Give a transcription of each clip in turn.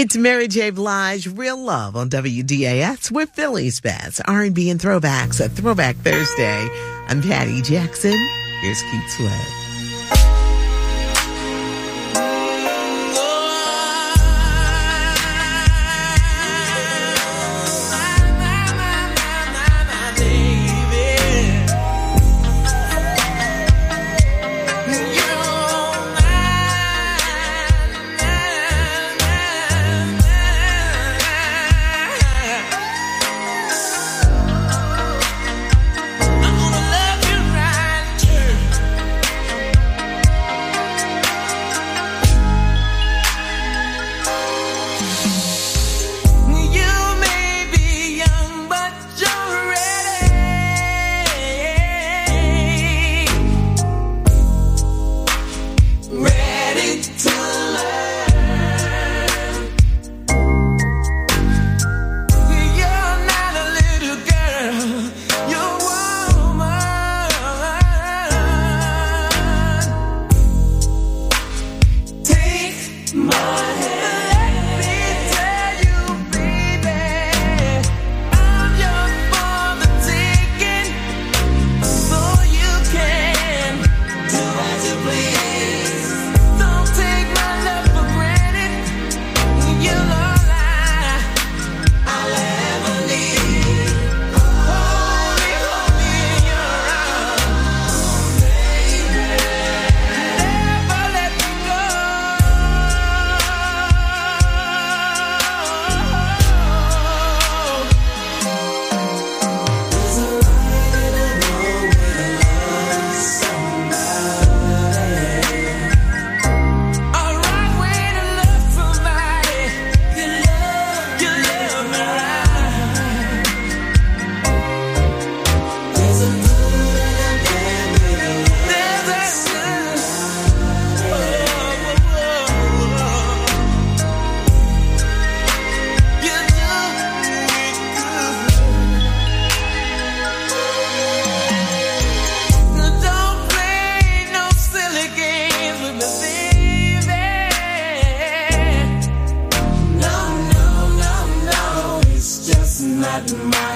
It's Mary J. Blige, Real Love on WDAS with Philly's Best R&B and Throwbacks, a Throwback Thursday. I'm Patty Jackson. Here's Keith Sweat. Oh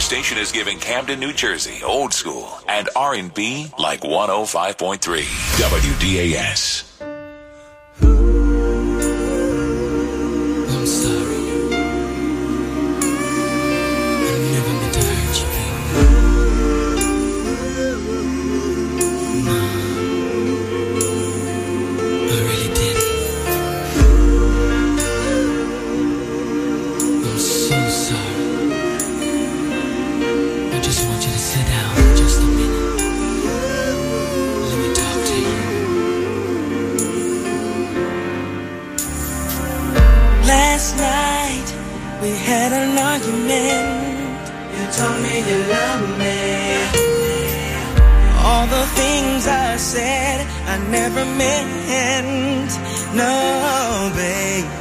Your station is giving Camden, New Jersey, old school and R&B like 105.3 WDAS. argument. You told me you love me. All the things I said, I never meant. No, babe.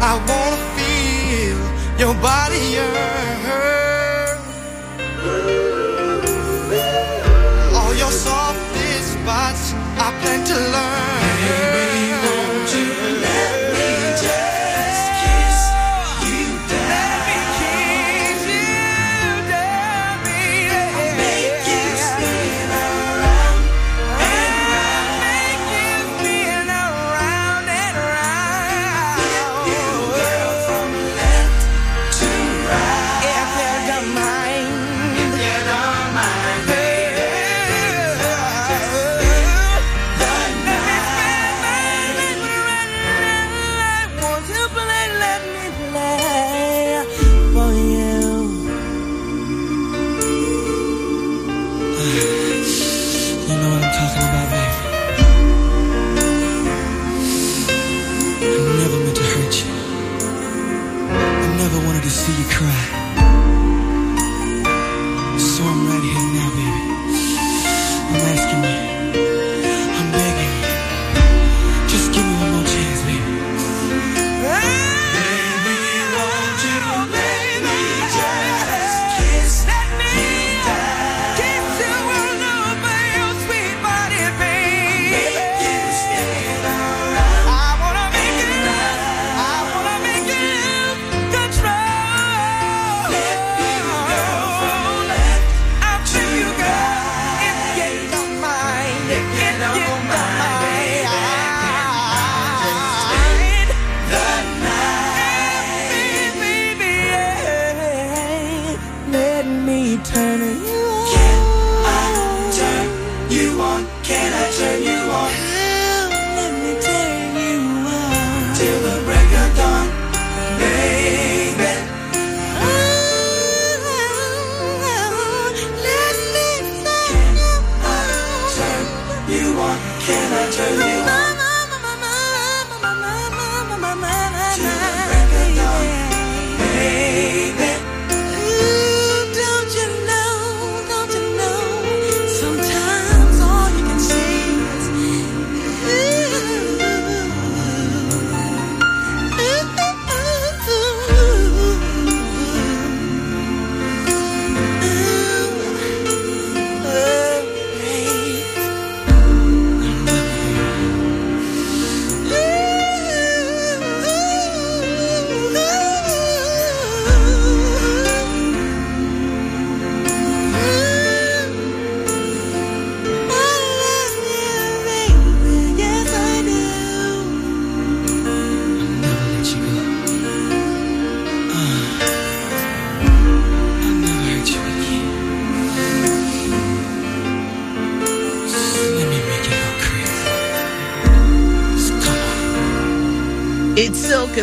I wanna feel your body yearn. All your softest spots, I plan to learn.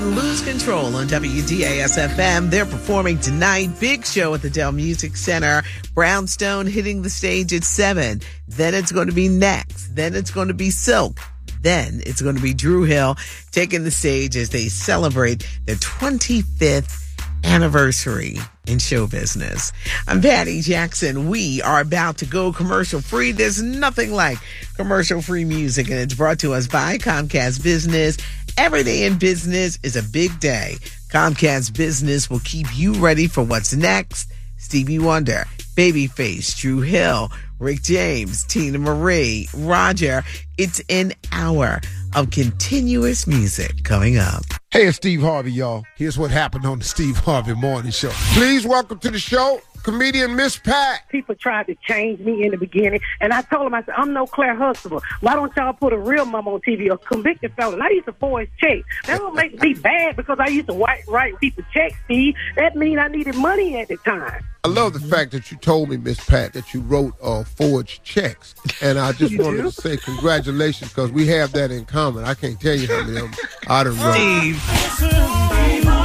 And Lose Control on WDAS FM. They're performing tonight. Big show at the Dell Music Center. Brownstone hitting the stage at 7. Then it's going to be next. Then it's going to be Silk. Then it's going to be Dru Hill taking the stage as they celebrate their 25th anniversary in show business. I'm Patty Jackson. We are about to go commercial free. There's nothing like commercial free music, and it's brought to us by Comcast Business. Every day in business is a big day. Comcast Business will keep you ready for what's next. Stevie Wonder, Babyface, Dru Hill, Rick James, Teena Marie, Roger. It's an hour of continuous music coming up. Hey, it's Steve Harvey, y'all. Here's what happened on the Steve Harvey Morning Show. Please welcome to the show comedian Miss Pat. People tried to change me in the beginning, and I told them, I said, I'm no Claire Huxtable. Why don't y'all put a real mom on TV, a convicted felon? I used to forge checks. That don't make me bad because I used to write, write people checks, Steve. That mean I needed money at the time. I love the fact that you told me, Miss Pat, that you wrote uh, forged checks. And I just wanted to say congratulations because we have that in common. I can't tell you how many of them I done wrote. Steve.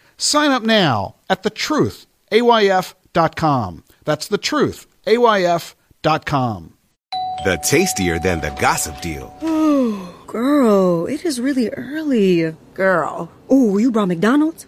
Sign up now at thetruthayf.com. That's thetruthayf.com. The tastier than the gossip deal. Oh, Girl, it is really early. Girl. Oh, you brought McDonald's?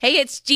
Hey, it's G.